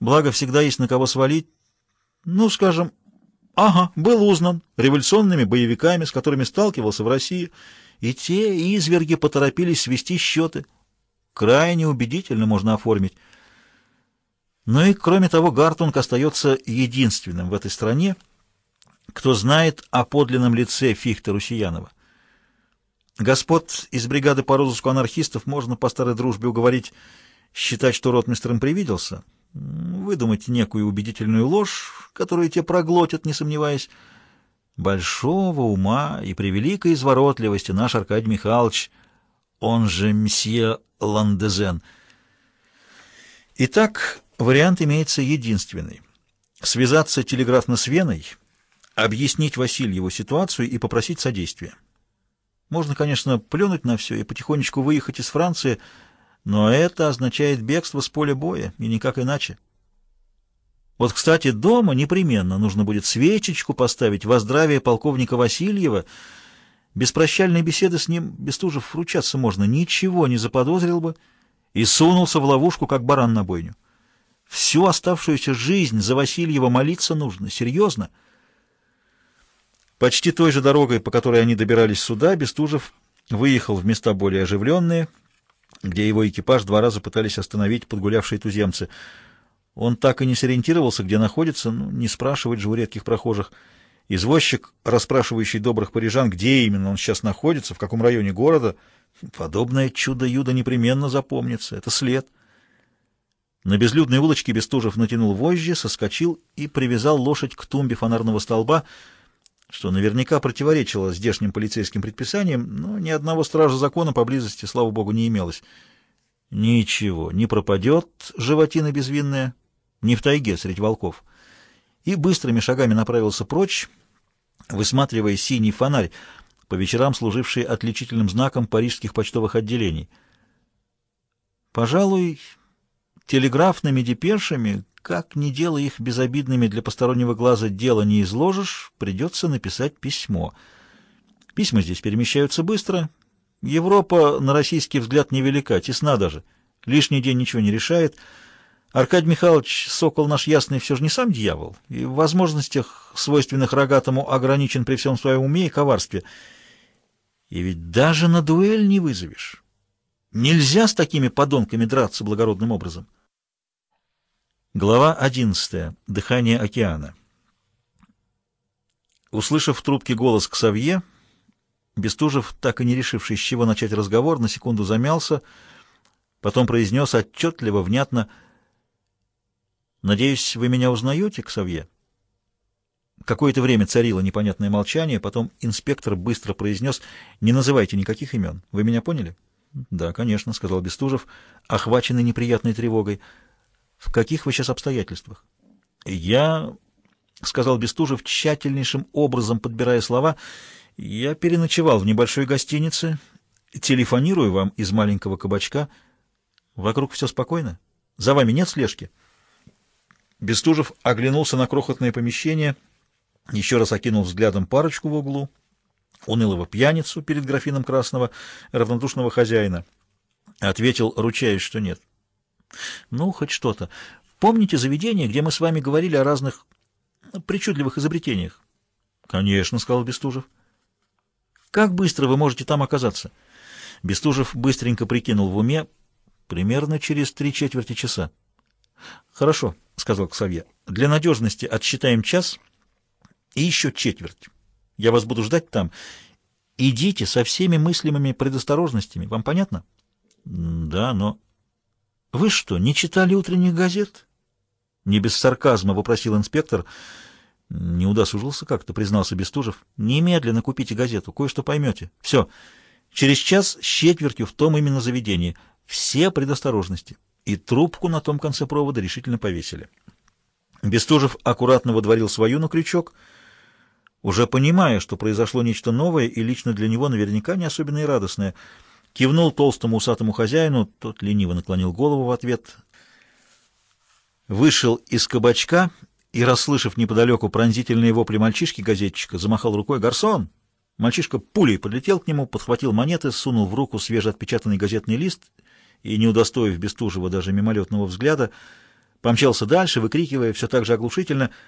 Благо, всегда есть на кого свалить. Ну, скажем, ага, был узнан революционными боевиками, с которыми сталкивался в России, и те изверги поторопились свести счеты. Крайне убедительно можно оформить. Ну и, кроме того, Гартунг остается единственным в этой стране, кто знает о подлинном лице Фихта Русиянова. Господ из бригады по розыску анархистов можно по старой дружбе уговорить считать, что ротмистр им привиделся, выдумать некую убедительную ложь, которую те проглотят, не сомневаясь. Большого ума и превеликой изворотливости наш Аркадий Михайлович, он же месье Ландезен. Итак, вариант имеется единственный. Связаться телеграфно с Веной, объяснить Васильеву ситуацию и попросить содействия. Можно, конечно, плюнуть на все и потихонечку выехать из Франции, но это означает бегство с поля боя, и никак иначе. Вот, кстати, дома непременно нужно будет свечечку поставить во здравие полковника Васильева. Без прощальной беседы с ним Бестужев вручаться можно, ничего не заподозрил бы и сунулся в ловушку, как баран на бойню. Всю оставшуюся жизнь за Васильева молиться нужно, серьезно. Почти той же дорогой, по которой они добирались сюда, Бестужев выехал в места более оживленные, где его экипаж два раза пытались остановить подгулявшие туземцы. Он так и не сориентировался, где находится, ну, не спрашивать же у редких прохожих. Извозчик, расспрашивающий добрых парижан, где именно он сейчас находится, в каком районе города, подобное чудо-юдо непременно запомнится. Это след. На безлюдной улочке Бестужев натянул вожжи, соскочил и привязал лошадь к тумбе фонарного столба, что наверняка противоречило здешним полицейским предписаниям, но ни одного стража закона поблизости, слава богу, не имелось. Ничего, не пропадет животина безвинная, не в тайге среди волков. И быстрыми шагами направился прочь, высматривая синий фонарь, по вечерам служивший отличительным знаком парижских почтовых отделений. Пожалуй, телеграфными депешами как ни делая их безобидными для постороннего глаза дело не изложишь, придется написать письмо. Письма здесь перемещаются быстро. Европа, на российский взгляд, невелика, тесна даже. Лишний день ничего не решает. Аркадий Михайлович, сокол наш ясный, все же не сам дьявол, и в возможностях, свойственных рогатому, ограничен при всем своем уме и коварстве. И ведь даже на дуэль не вызовешь. Нельзя с такими подонками драться благородным образом. Глава 11. Дыхание океана. Услышав в трубке голос Ксавье, Бестужев, так и не решивший, с чего начать разговор, на секунду замялся, потом произнес отчетливо, внятно, «Надеюсь, вы меня узнаете, Ксавье?» Какое-то время царило непонятное молчание, потом инспектор быстро произнес, «Не называйте никаких имен. Вы меня поняли?» «Да, конечно», — сказал Бестужев, охваченный неприятной тревогой. В каких вы сейчас обстоятельствах? Я, — сказал Бестужев, тщательнейшим образом подбирая слова, — я переночевал в небольшой гостинице, телефонирую вам из маленького кабачка. Вокруг все спокойно? За вами нет слежки? Бестужев оглянулся на крохотное помещение, еще раз окинул взглядом парочку в углу, унылого пьяницу перед графином красного, равнодушного хозяина. Ответил, ручаясь, что нет. Ну, хоть что-то. Помните заведение, где мы с вами говорили о разных причудливых изобретениях? Конечно, сказал Бестужев. Как быстро вы можете там оказаться? Бестужев быстренько прикинул в уме, примерно через три четверти часа. Хорошо, сказал Ксавье. Для надежности отсчитаем час и еще четверть. Я вас буду ждать там. Идите со всеми мыслимыми предосторожностями. Вам понятно? Да, но «Вы что, не читали утренних газет?» Не без сарказма вопросил инспектор. «Не удосужился как-то», — признался Бестужев. «Немедленно купите газету, кое-что поймете. Все, через час с четвертью в том именно заведении. Все предосторожности». И трубку на том конце провода решительно повесили. Бестужев аккуратно водворил свою на крючок, уже понимая, что произошло нечто новое и лично для него наверняка не особенно и радостное — кивнул толстому усатому хозяину, тот лениво наклонил голову в ответ, вышел из кабачка и, расслышав неподалеку пронзительные вопли мальчишки-газетчика, замахал рукой «Гарсон!». Мальчишка пулей подлетел к нему, подхватил монеты, сунул в руку свежеотпечатанный газетный лист и, не удостоив Бестужева даже мимолетного взгляда, Помчался дальше, выкрикивая все так же оглушительно